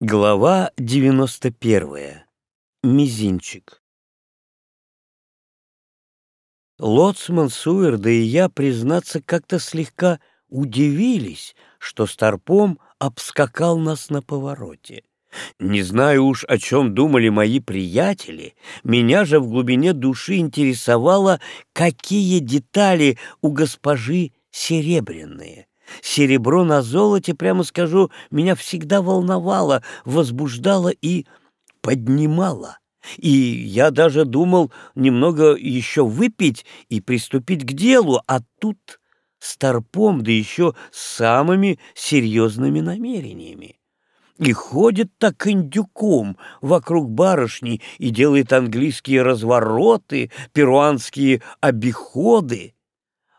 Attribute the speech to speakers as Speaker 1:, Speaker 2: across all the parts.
Speaker 1: Глава 91. Мизинчик. Лоцман Суэрда и я, признаться, как-то слегка удивились, что Старпом обскакал нас на повороте. Не знаю уж, о чем думали мои приятели, меня же в глубине души интересовало, какие детали у госпожи серебряные. Серебро на золоте, прямо скажу, меня всегда волновало, возбуждало и поднимало. И я даже думал немного еще выпить и приступить к делу, а тут с торпом, да еще с самыми серьезными намерениями. И ходит так индюком вокруг барышни и делает английские развороты, перуанские обиходы.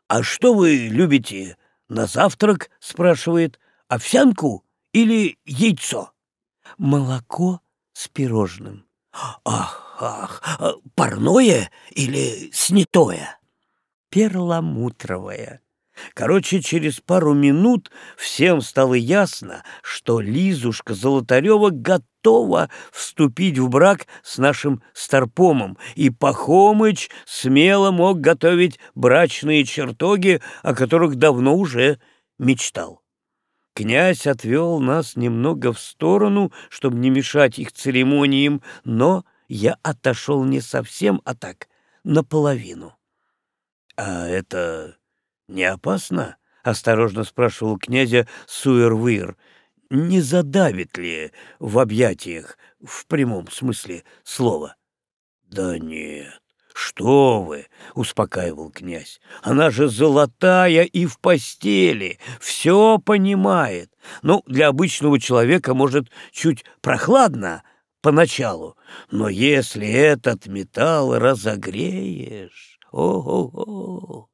Speaker 1: «А что вы любите на завтрак, спрашивает, овсянку или яйцо? Молоко с пирожным. Ах, ах, парное или снятое? Перламутровое. Короче, через пару минут всем стало ясно, что Лизушка Золотарева готова вступить в брак с нашим Старпомом, и Пахомыч смело мог готовить брачные чертоги, о которых давно уже мечтал. Князь отвел нас немного в сторону, чтобы не мешать их церемониям, но я отошел не совсем, а так, наполовину. — А это «Не опасно?» — осторожно спрашивал князя Суэрвир. «Не задавит ли в объятиях, в прямом смысле слова?» «Да нет, что вы!» — успокаивал князь. «Она же золотая и в постели, все понимает. Ну, для обычного человека, может, чуть прохладно поначалу, но если этот металл разогреешь... О-о-о!»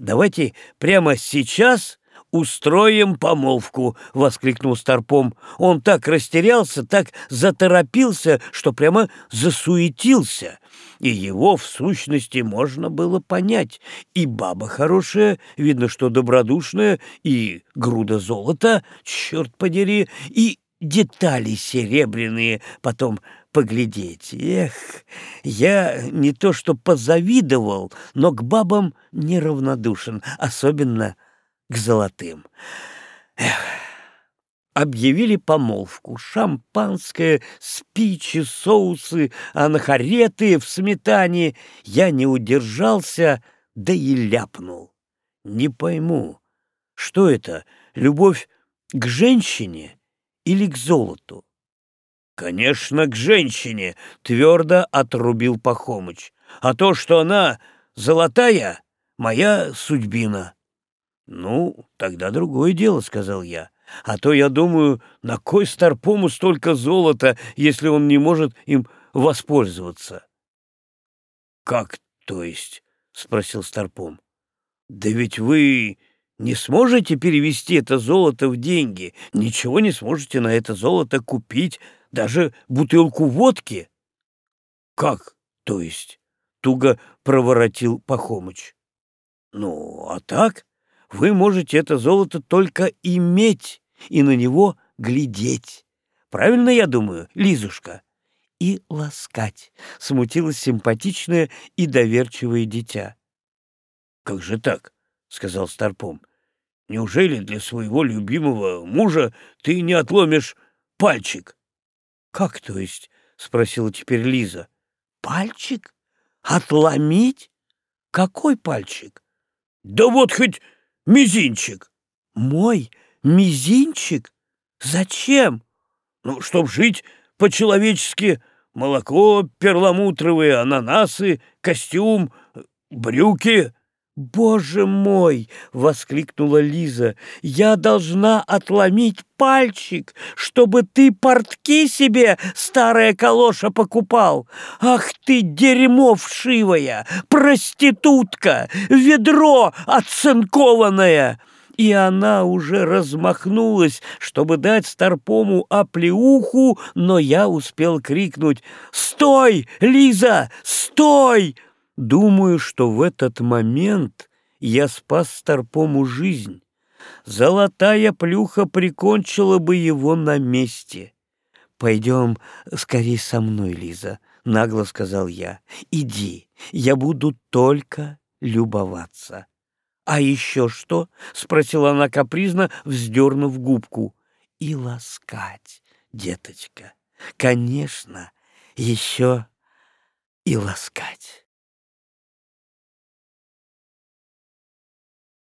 Speaker 1: давайте прямо сейчас устроим помолвку!» — воскликнул Старпом. Он так растерялся, так заторопился, что прямо засуетился. И его, в сущности, можно было понять. И баба хорошая, видно, что добродушная, и груда золота, черт подери, и детали серебряные потом поглядеть. Эх, я не то что позавидовал, но к бабам неравнодушен, особенно к золотым. Эх. Объявили помолвку. Шампанское, спичи, соусы, анахареты в сметане. Я не удержался, да и ляпнул. Не пойму, что это, любовь к женщине или к золоту? «Конечно, к женщине!» — твердо отрубил Пахомыч. «А то, что она золотая, моя судьбина». «Ну, тогда другое дело», — сказал я. «А то, я думаю, на кой Старпому столько золота, если он не может им воспользоваться?» «Как, то есть?» — спросил Старпом. «Да ведь вы не сможете перевести это золото в деньги, ничего не сможете на это золото купить, даже бутылку водки. — Как, то есть? — туго проворотил Пахомыч. — Ну, а так вы можете это золото только иметь и на него глядеть. Правильно я думаю, Лизушка? И ласкать, — смутилось симпатичное и доверчивое дитя. — Как же так? — сказал Старпом. — Неужели для своего любимого мужа ты не отломишь пальчик? «Как то есть?» — спросила теперь Лиза. «Пальчик? Отломить? Какой пальчик?» «Да вот хоть мизинчик». «Мой мизинчик? Зачем?» «Ну, чтоб жить по-человечески. Молоко перламутровые, ананасы, костюм, брюки». «Боже мой!» — воскликнула Лиза. «Я должна отломить пальчик, чтобы ты портки себе, старая калоша, покупал! Ах ты, дерьмо вшивая, проститутка, ведро оцинкованное!» И она уже размахнулась, чтобы дать Старпому оплеуху, но я успел крикнуть «Стой, Лиза, стой!» Думаю, что в этот момент я спас Старпому жизнь. Золотая плюха прикончила бы его на месте. «Пойдем скорей со мной, Лиза», — нагло сказал я. «Иди, я буду только любоваться». «А еще что?» — спросила она капризно, вздернув губку. «И ласкать, деточка. Конечно, еще и ласкать».